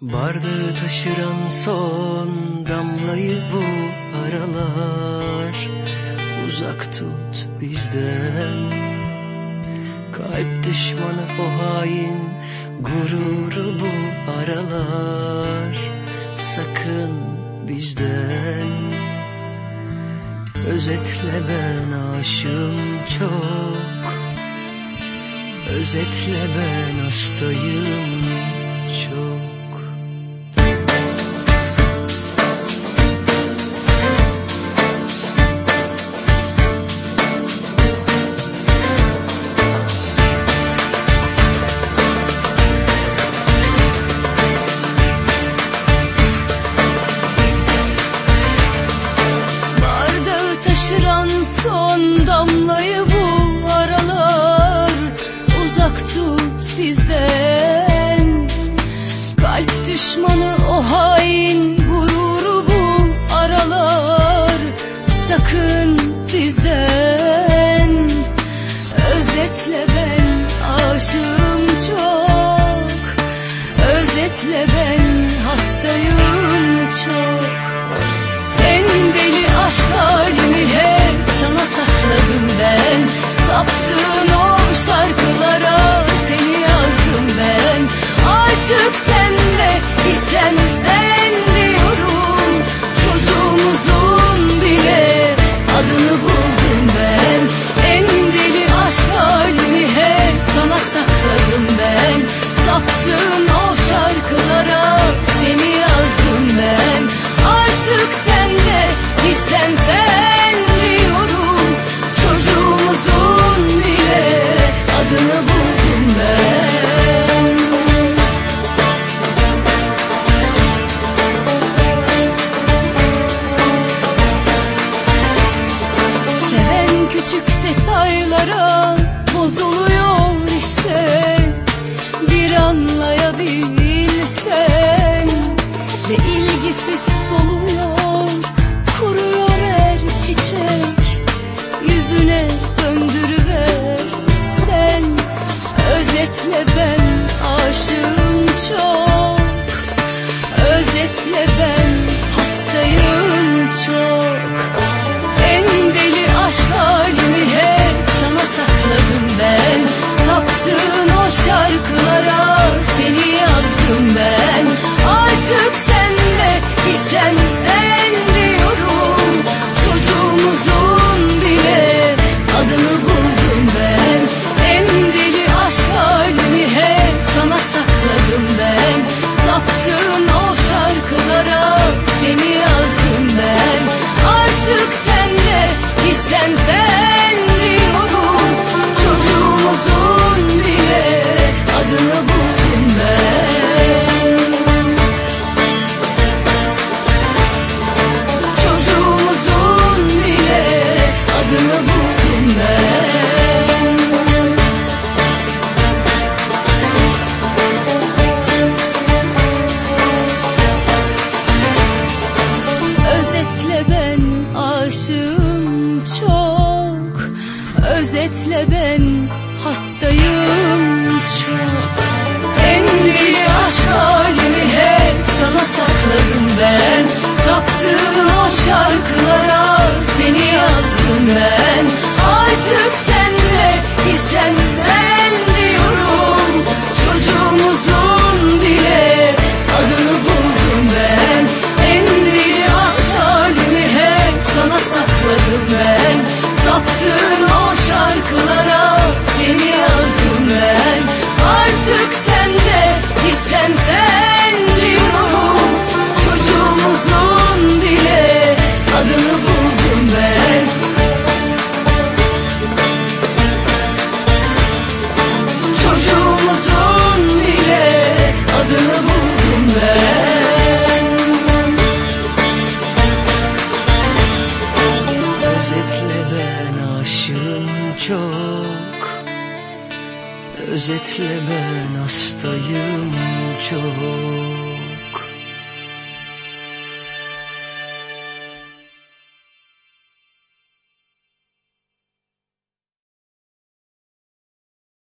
Bardağı taşıran son damlayı bu aralar. Uzak tut bizden. Kalp düşmanı o hain gururu bu aralar. Sakın bizden. Özetle ben aşığım çok. Özetle ben hastayım. Düşmanı o hain gururu bu aralar. Sakın bizden Özetle ben aşığım çok. Özetle ben hastayım çok. En deli aşk sattın hasretle ben hastayım çok çok Özetle ben hastayım çok